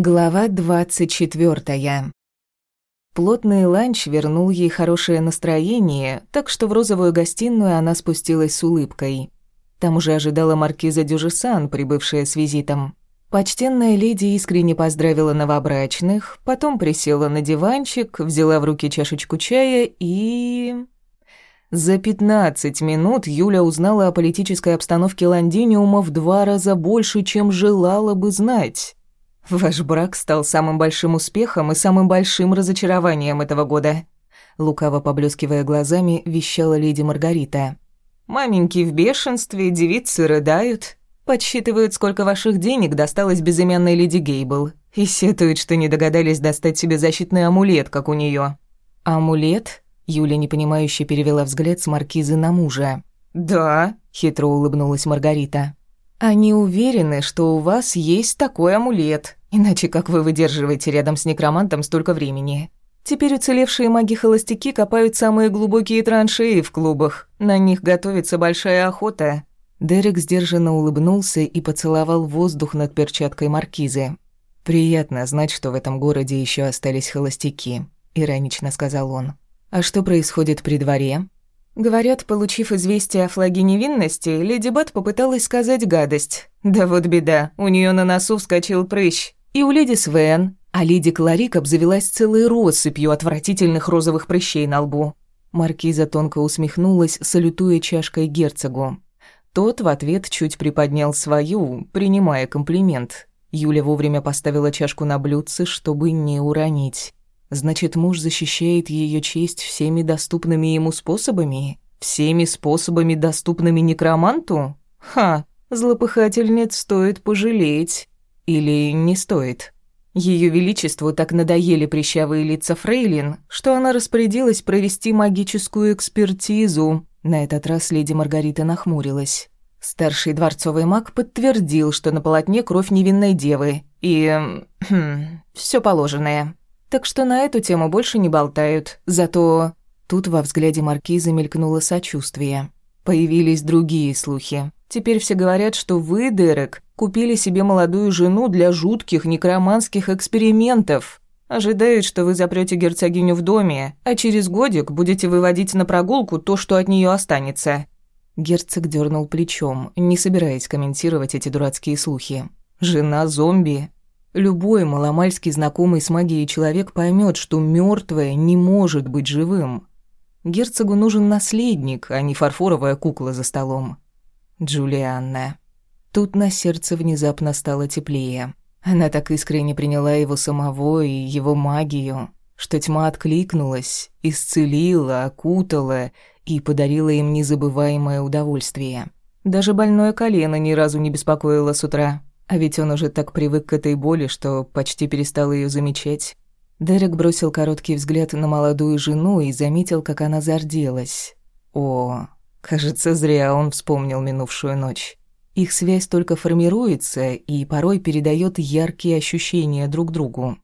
Глава двадцать четвертая. Плотный ланч вернул ей хорошее настроение, так что в розовую гостиную она спустилась с улыбкой. Там уже ожидала маркиза Дюжесан, прибывшая с визитом. Почтенная леди искренне поздравила новобрачных, потом присела на диванчик, взяла в руки чашечку чая и... За пятнадцать минут Юля узнала о политической обстановке Лондиниума в два раза больше, чем желала бы знать. Ваш брак стал самым большим успехом и самым большим разочарованием этого года. Лукаво поблескивая глазами, вещала леди Маргарита. Маменьки в бешенстве, девицы рыдают, подсчитывают, сколько ваших денег досталось безымянной леди Гейбл, и сетуют, что не догадались достать себе защитный амулет, как у нее. Амулет? Юля непонимающе перевела взгляд с маркизы на мужа. Да, хитро улыбнулась Маргарита. Они уверены, что у вас есть такой амулет, Иначе как вы выдерживаете рядом с некромантом столько времени? Теперь уцелевшие маги-холостяки копают самые глубокие траншеи в клубах. На них готовится большая охота». Дерек сдержанно улыбнулся и поцеловал воздух над перчаткой маркизы. «Приятно знать, что в этом городе еще остались холостяки», — иронично сказал он. «А что происходит при дворе?» Говорят, получив известие о флаге невинности, леди Бат попыталась сказать гадость. Да вот беда, у нее на носу вскочил прыщ. И у леди Свен, а леди Кларик обзавелась целой россыпью отвратительных розовых прыщей на лбу. Маркиза тонко усмехнулась, салютуя чашкой герцогу. Тот в ответ чуть приподнял свою, принимая комплимент. Юля вовремя поставила чашку на блюдце, чтобы не уронить. Значит, муж защищает ее честь всеми доступными ему способами? Всеми способами, доступными некроманту? Ха, злопыхательниц стоит пожалеть. Или не стоит? Ее величеству так надоели прищавые лица фрейлин, что она распорядилась провести магическую экспертизу. На этот раз леди Маргарита нахмурилась. Старший дворцовый маг подтвердил, что на полотне кровь невинной девы. И... Хм, все положенное. Так что на эту тему больше не болтают. Зато... Тут во взгляде маркиза мелькнуло сочувствие. Появились другие слухи. Теперь все говорят, что вы, Дерек, купили себе молодую жену для жутких некроманских экспериментов. Ожидают, что вы запрете герцогиню в доме, а через годик будете выводить на прогулку то, что от нее останется». Герцог дернул плечом, не собираясь комментировать эти дурацкие слухи. «Жена зомби?» Любой маломальски знакомый с магией человек поймет, что мертвое не может быть живым. Герцогу нужен наследник, а не фарфоровая кукла за столом. Джулианна. Тут на сердце внезапно стало теплее. Она так искренне приняла его самого и его магию, что тьма откликнулась, исцелила, окутала и подарила им незабываемое удовольствие. Даже больное колено ни разу не беспокоило с утра, а ведь он уже так привык к этой боли, что почти перестал ее замечать. Дерек бросил короткий взгляд на молодую жену и заметил, как она зарделась. О, Кажется, зря он вспомнил минувшую ночь. Их связь только формируется и порой передает яркие ощущения друг другу.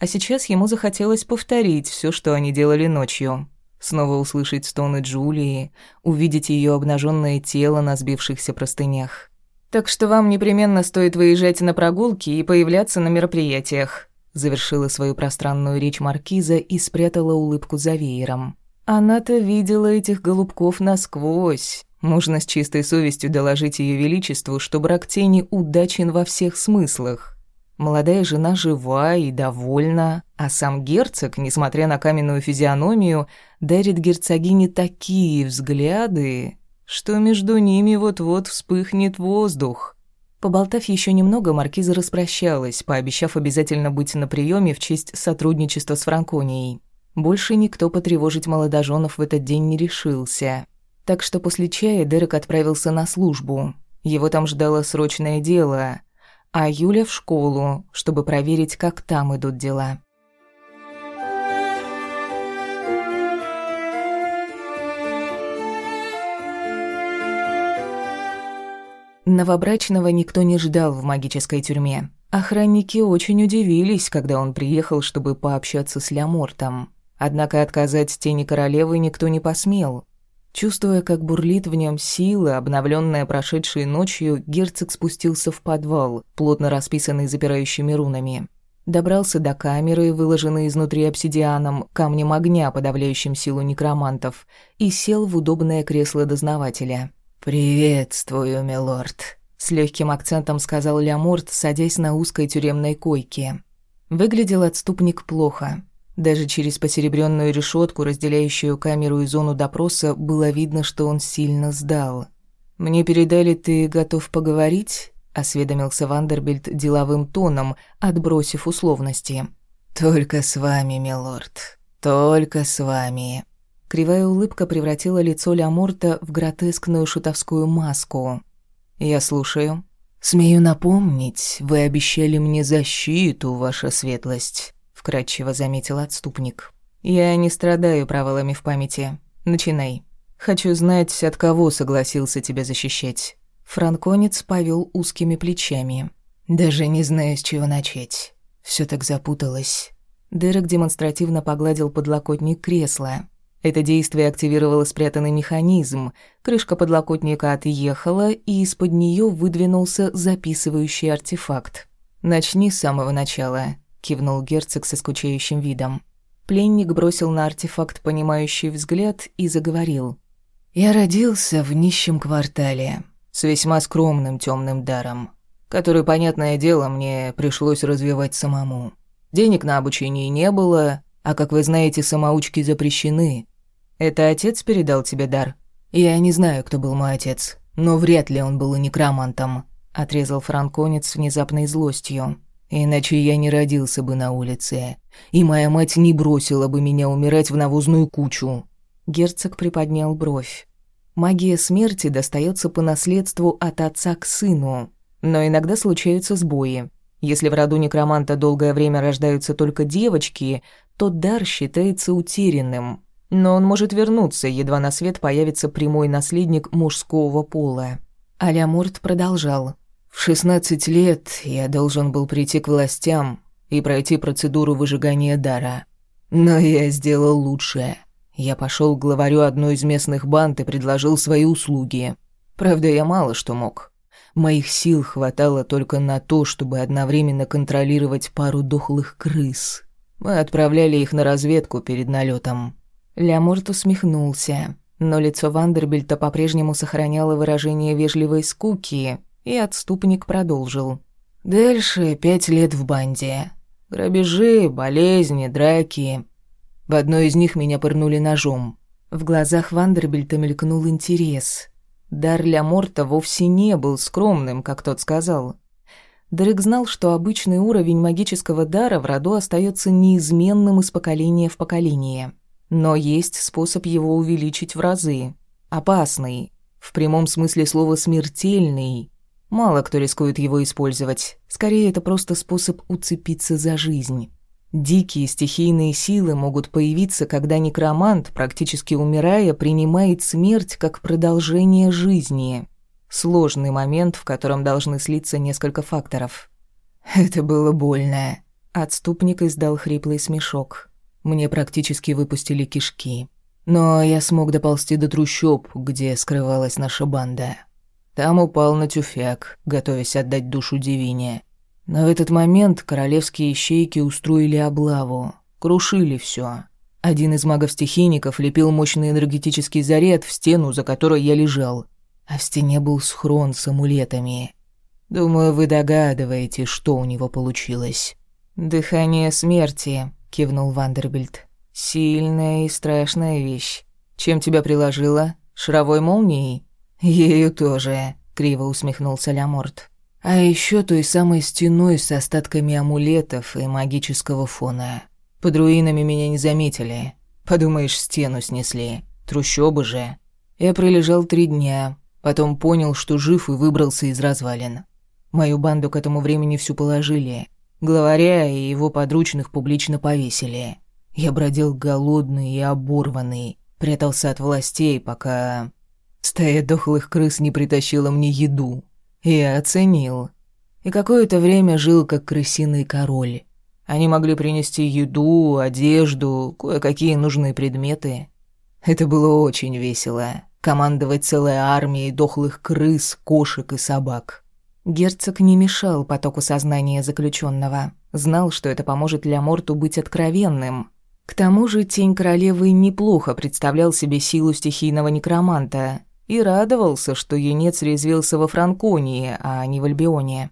А сейчас ему захотелось повторить все, что они делали ночью. Снова услышать стоны Джулии, увидеть ее обнаженное тело на сбившихся простынях. «Так что вам непременно стоит выезжать на прогулки и появляться на мероприятиях», завершила свою пространную речь Маркиза и спрятала улыбку за веером. Она-то видела этих голубков насквозь. Можно с чистой совестью доложить ее величеству, что брак тени удачен во всех смыслах. Молодая жена жива и довольна, а сам герцог, несмотря на каменную физиономию, дарит герцогине такие взгляды, что между ними вот-вот вспыхнет воздух. Поболтав еще немного, маркиза распрощалась, пообещав обязательно быть на приеме в честь сотрудничества с Франконией. Больше никто потревожить молодоженов в этот день не решился. Так что после чая Дерек отправился на службу. Его там ждало срочное дело, а Юля в школу, чтобы проверить, как там идут дела. Новобрачного никто не ждал в магической тюрьме. Охранники очень удивились, когда он приехал, чтобы пообщаться с Лямортом. Однако отказать тени королевы никто не посмел. Чувствуя, как бурлит в нем сила, обновленная прошедшей ночью, герцог спустился в подвал, плотно расписанный запирающими рунами. Добрался до камеры, выложенной изнутри обсидианом, камнем огня, подавляющим силу некромантов, и сел в удобное кресло дознавателя. «Приветствую, милорд», — с легким акцентом сказал Ляморт, садясь на узкой тюремной койке. Выглядел отступник плохо. Даже через посеребренную решетку, разделяющую камеру и зону допроса, было видно, что он сильно сдал. «Мне передали, ты готов поговорить?» осведомился Вандербильд деловым тоном, отбросив условности. Только с вами, милорд. Только с вами. Кривая улыбка превратила лицо Ляморта в гротескную шутовскую маску. Я слушаю. Смею напомнить, вы обещали мне защиту, ваша светлость, вкратчиво заметил отступник. Я не страдаю провалами в памяти. Начинай. Хочу знать, от кого согласился тебя защищать. Франконец повел узкими плечами. «Даже не знаю, с чего начать. Все так запуталось». Дерек демонстративно погладил подлокотник кресла. Это действие активировало спрятанный механизм. Крышка подлокотника отъехала, и из-под нее выдвинулся записывающий артефакт. «Начни с самого начала», — кивнул герцог со скучающим видом. Пленник бросил на артефакт понимающий взгляд и заговорил. «Я родился в нищем квартале с весьма скромным темным даром, который, понятное дело, мне пришлось развивать самому. Денег на обучение не было, а, как вы знаете, самоучки запрещены. Это отец передал тебе дар? Я не знаю, кто был мой отец, но вряд ли он был и некромантом, отрезал франконец с внезапной злостью. Иначе я не родился бы на улице, и моя мать не бросила бы меня умирать в навозную кучу. Герцог приподнял бровь. Магия смерти достается по наследству от отца к сыну, но иногда случаются сбои. Если в роду некроманта долгое время рождаются только девочки, то дар считается утерянным. Но он может вернуться, едва на свет появится прямой наследник мужского пола. Аля Мурт продолжал. «В 16 лет я должен был прийти к властям и пройти процедуру выжигания дара. Но я сделал лучшее. Я пошел к главарю одной из местных банд и предложил свои услуги. Правда, я мало что мог. Моих сил хватало только на то, чтобы одновременно контролировать пару дохлых крыс. Мы отправляли их на разведку перед налетом. Ляморт усмехнулся, но лицо Вандербильта по-прежнему сохраняло выражение вежливой скуки, и отступник продолжил. Дальше пять лет в банде. Грабежи, болезни, драки. В одной из них меня пырнули ножом. В глазах Вандербильта мелькнул интерес. Дар Морта вовсе не был скромным, как тот сказал. Дрек знал, что обычный уровень магического дара в роду остается неизменным из поколения в поколение. Но есть способ его увеличить в разы. Опасный. В прямом смысле слова «смертельный». Мало кто рискует его использовать. Скорее, это просто способ уцепиться за жизнь. Дикие стихийные силы могут появиться, когда некромант, практически умирая, принимает смерть как продолжение жизни. Сложный момент, в котором должны слиться несколько факторов. Это было больно. Отступник издал хриплый смешок. Мне практически выпустили кишки. Но я смог доползти до трущоб, где скрывалась наша банда. Там упал на тюфяк, готовясь отдать душу Девине. Но в этот момент королевские ищейки устроили облаву, крушили все. Один из магов-стихийников лепил мощный энергетический заряд в стену, за которой я лежал. А в стене был схрон с амулетами. Думаю, вы догадываетесь, что у него получилось. «Дыхание смерти», — кивнул Вандербильд. «Сильная и страшная вещь. Чем тебя приложила? Шаровой молнией?» «Ею тоже», — криво усмехнулся Ляморт. А еще той самой стеной с остатками амулетов и магического фона. Под руинами меня не заметили. Подумаешь, стену снесли. Трущобы же. Я пролежал три дня, потом понял, что жив и выбрался из развалин. Мою банду к этому времени всю положили. Главаря и его подручных публично повесили. Я бродил голодный и оборванный, прятался от властей, пока стая дохлых крыс не притащила мне еду. Я оценил. И какое-то время жил как крысиный король. Они могли принести еду, одежду, кое-какие нужные предметы. Это было очень весело. Командовать целой армией дохлых крыс, кошек и собак. Герцог не мешал потоку сознания заключенного. Знал, что это поможет Ляморту быть откровенным. К тому же тень королевы неплохо представлял себе силу стихийного некроманта и радовался, что юнец резвился во Франконии, а не в Альбионе.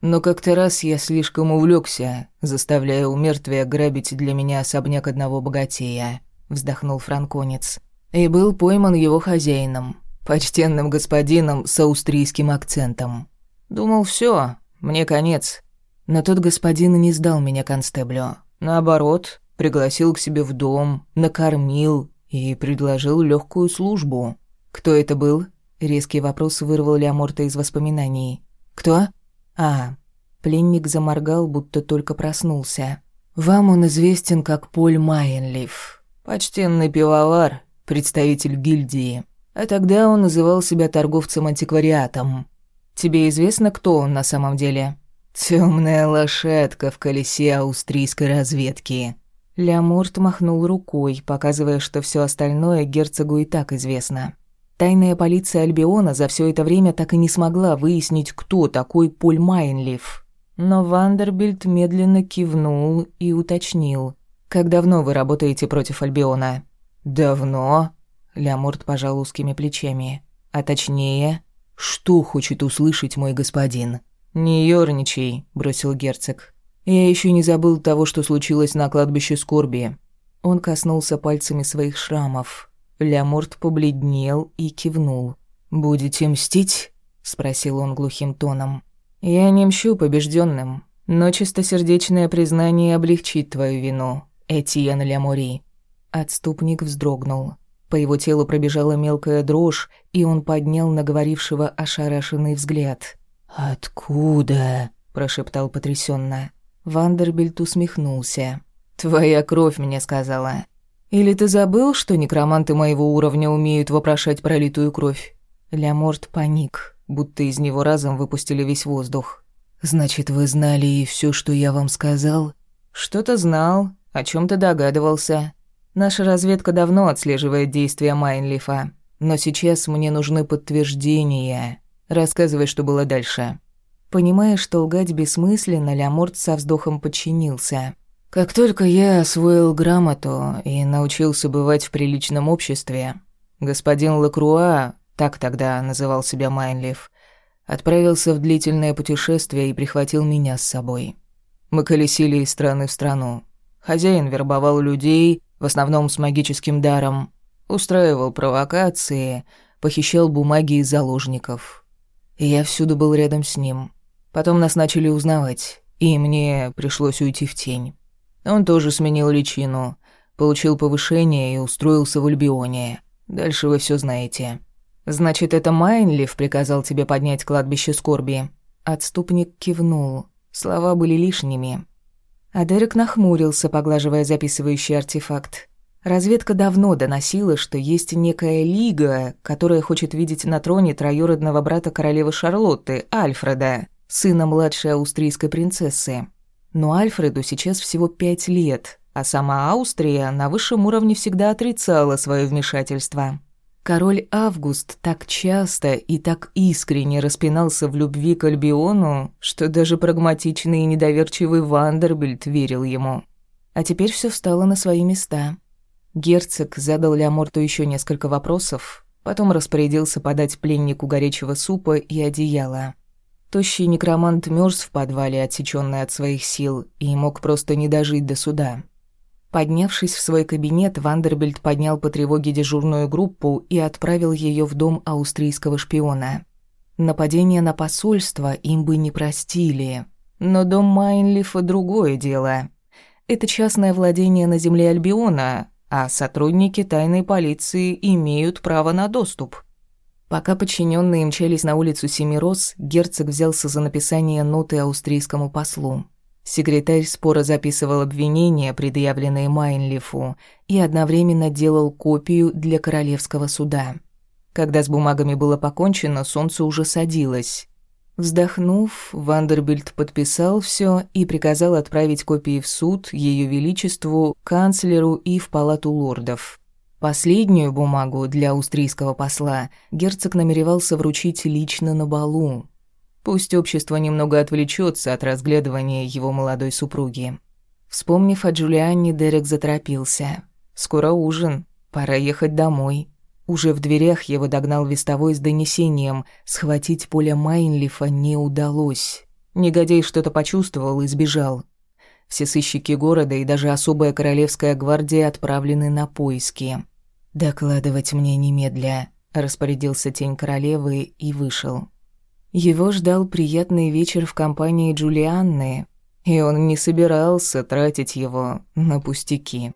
Но как-то раз я слишком увлекся, заставляя у мертвия грабить для меня особняк одного богатея, вздохнул франконец. И был пойман его хозяином, почтенным господином с австрийским акцентом. Думал, все, мне конец. Но тот господин не сдал меня констеблю. Наоборот, пригласил к себе в дом, накормил и предложил легкую службу. Кто это был? Резкий вопрос вырвал Леоморта из воспоминаний. Кто? А, пленник заморгал, будто только проснулся. Вам он известен как Поль Майенлиф, почтенный пивовар, представитель гильдии. А тогда он называл себя торговцем-антиквариатом. Тебе известно, кто он на самом деле? Темная лошадка в колесе австрийской разведки. Лямурт махнул рукой, показывая, что все остальное герцогу и так известно. Тайная полиция Альбиона за все это время так и не смогла выяснить, кто такой Поль Майнлиф. Но Вандербильд медленно кивнул и уточнил. «Как давно вы работаете против Альбиона?» «Давно?» Лямурт пожал узкими плечами. «А точнее...» «Что хочет услышать мой господин?» «Не ёрничай», — бросил герцог. «Я еще не забыл того, что случилось на кладбище скорби». Он коснулся пальцами своих шрамов. Ляморт побледнел и кивнул. «Будете мстить?» — спросил он глухим тоном. «Я не мщу побежденным, но чистосердечное признание облегчит твою вину, Этьен Лямори». Отступник вздрогнул. По его телу пробежала мелкая дрожь, и он поднял на говорившего ошарашенный взгляд. «Откуда?» – прошептал потрясенно. Вандербильд усмехнулся. «Твоя кровь мне сказала. Или ты забыл, что некроманты моего уровня умеют вопрошать пролитую кровь?» Ляморт паник, будто из него разом выпустили весь воздух. «Значит, вы знали и все, что я вам сказал?» «Что-то знал, о чем то догадывался. Наша разведка давно отслеживает действия Майнлифа, но сейчас мне нужны подтверждения. Рассказывай, что было дальше». Понимая, что лгать бессмысленно, Ляморт со вздохом подчинился. Как только я освоил грамоту и научился бывать в приличном обществе, господин Лакруа, так тогда называл себя Майнлиф, отправился в длительное путешествие и прихватил меня с собой. Мы колесили из страны в страну. Хозяин вербовал людей, в основном с магическим даром, устраивал провокации, похищал бумаги из заложников. И я всюду был рядом с ним. Потом нас начали узнавать, и мне пришлось уйти в тень. Он тоже сменил личину, получил повышение и устроился в Альбионе. Дальше вы все знаете. Значит, это Майнлиф приказал тебе поднять кладбище скорби. Отступник кивнул. Слова были лишними. А нахмурился, поглаживая записывающий артефакт. Разведка давно доносила, что есть некая лига, которая хочет видеть на троне троюродного брата королевы Шарлотты, Альфреда, сына младшей австрийской принцессы. Но Альфреду сейчас всего пять лет, а сама Австрия на высшем уровне всегда отрицала свое вмешательство. Король Август так часто и так искренне распинался в любви к Альбиону, что даже прагматичный и недоверчивый Вандербильд верил ему. А теперь все встало на свои места. Герцог задал Леоморту еще несколько вопросов, потом распорядился подать пленнику горячего супа и одеяла. Тощий некромант мёрз в подвале, отсечённый от своих сил, и мог просто не дожить до суда. Поднявшись в свой кабинет, Вандербильд поднял по тревоге дежурную группу и отправил её в дом австрийского шпиона. Нападение на посольство им бы не простили. Но дом Майнлифа – другое дело. Это частное владение на земле Альбиона, а сотрудники тайной полиции имеют право на доступ – Пока подчиненные мчались на улицу Семирос, герцог взялся за написание ноты австрийскому послу. Секретарь спора записывал обвинения, предъявленные Майнлифу, и одновременно делал копию для королевского суда. Когда с бумагами было покончено, солнце уже садилось. Вздохнув, Вандербильд подписал все и приказал отправить копии в суд, Ее Величеству, канцлеру и в палату лордов. Последнюю бумагу для австрийского посла герцог намеревался вручить лично на балу. Пусть общество немного отвлечется от разглядывания его молодой супруги. Вспомнив о Джулианне, Дерек заторопился. «Скоро ужин. Пора ехать домой». Уже в дверях его догнал вестовой с донесением. Схватить Поля Майнлифа не удалось. Негодяй что-то почувствовал и сбежал. Все сыщики города и даже особая королевская гвардия отправлены на поиски. «Докладывать мне немедля», — распорядился тень королевы и вышел. Его ждал приятный вечер в компании Джулианны, и он не собирался тратить его на пустяки.